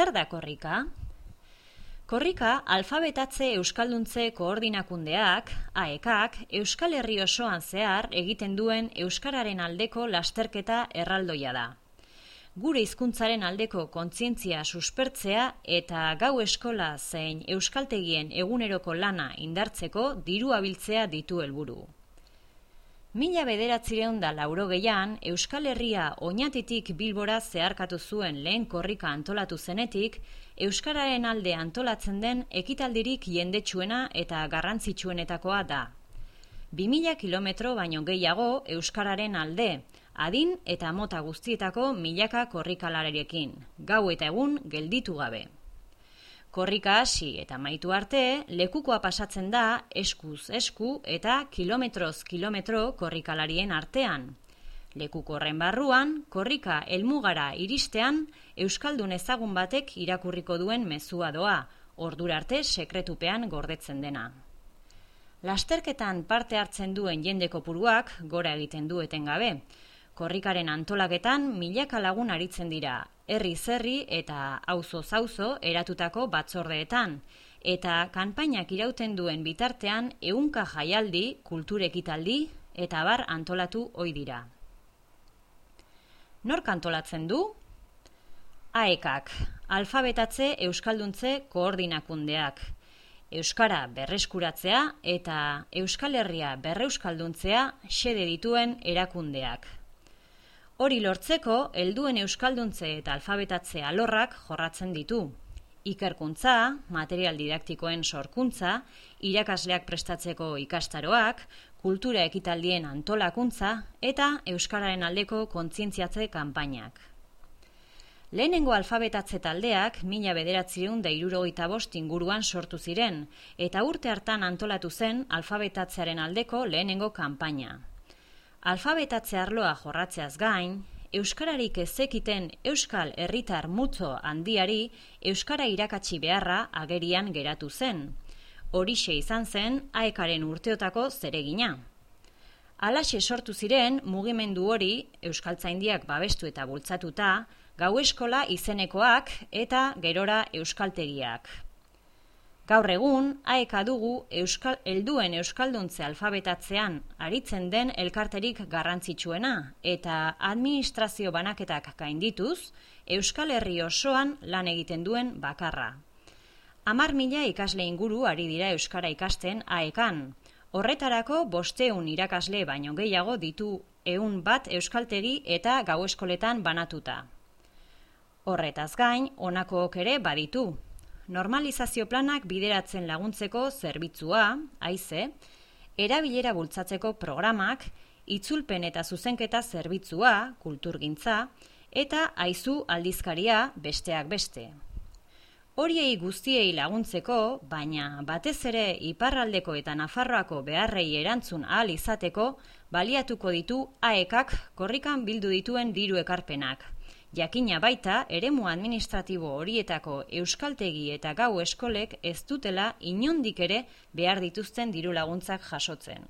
Zer da korrika? Korrika alfabetatze euskalduntze koordinakundeak, AEKak, Euskal Herri osoan zehar egiten duen euskararen aldeko lasterketa erraldoia da. Gure hizkuntzaren aldeko kontzientzia suspertzea eta gau eskola zein euskaltegien eguneroko lana indartzeko diru abiltzea ditu helburu. Mila bederatzireun da lauro gehian, Euskal Herria oinatitik bilbora zeharkatu zuen lehen korrika antolatu zenetik, Euskararen alde antolatzen den ekitaldirik jendetsuena eta garrantzitsuenetakoa da. 2000 kilometro baino gehiago Euskararen alde, adin eta mota guztietako milaka korrikalarekin, gau eta egun gelditu gabe. Korrika hasi eta maitu arte, lekukoa pasatzen da eskuz esku eta kilometroz kilometro korrikalarien artean. Lekuko horren barruan, korrika helmugara iristean, Euskaldun ezagun batek irakurriko duen mezua doa, ordura arte sekretupean gordetzen dena. Lasterketan parte hartzen duen jendeko puruak gora egiten du etengabe. Korrikaren antolaketan milaka lagun aritzen dira, herri zerri eta auzo zauzo eratutako batzordeetan, eta kanpainak irauten duen bitartean ehunka jaialdi, kulturekitaldi eta bar antolatu ohi dira. Nor kantolatzen du? Aekak, alfabetatze euskalduntze koordinakundeak. Euskara berreskuratzea eta Euskal Herria berreuskalduntzea xede dituen erakundeak. Hori lortzeko, helduen euskalduntze eta alfabetatze alorrak jorratzen ditu. Ikerkuntza, material didaktikoen sorkuntza, irakasleak prestatzeko ikastaroak, kultura ekitaldien antolakuntza eta euskararen aldeko kontzientziatze kanpainak. Lehenengo alfabetatze taldeak mila bederatzireun da irurogeita bost inguruan sortu ziren, eta urte hartan antolatu zen alfabetatzearen aldeko lehenengo kanpaina. Alfabetatze arloa jorratzeaz gain, Euskararik ezekiten Euskal Herritar Mutzo handiari Euskara irakatsi beharra agerian geratu zen. Horixe izan zen aekaren urteotako zeregina. Alaxe sortu ziren mugimendu hori Euskaltzaindiak babestu eta bultzatuta, gau eskola izenekoak eta gerora euskaltegiak. Gaur egun, aeka dugu euskal, elduen euskalduntze alfabetatzean aritzen den elkarterik garrantzitsuena eta administrazio banaketak gaindituz, Euskal Herri osoan lan egiten duen bakarra. Amar mila ikasle inguru ari dira Euskara ikasten aekan. Horretarako bosteun irakasle baino gehiago ditu eun bat euskaltegi eta gau eskoletan banatuta. Horretaz gain, honako ere baditu, normalizazio planak bideratzen laguntzeko zerbitzua, haize, erabilera bultzatzeko programak, itzulpen eta zuzenketa zerbitzua, kulturgintza, eta aizu aldizkaria besteak beste. Horiei guztiei laguntzeko, baina batez ere iparraldeko eta nafarroako beharrei erantzun ahal izateko, baliatuko ditu aekak korrikan bildu dituen diru ekarpenak, Jakina baita, eremu administratibo horietako euskaltegi eta gau eskolek ez dutela inondik ere behar dituzten diru laguntzak jasotzen.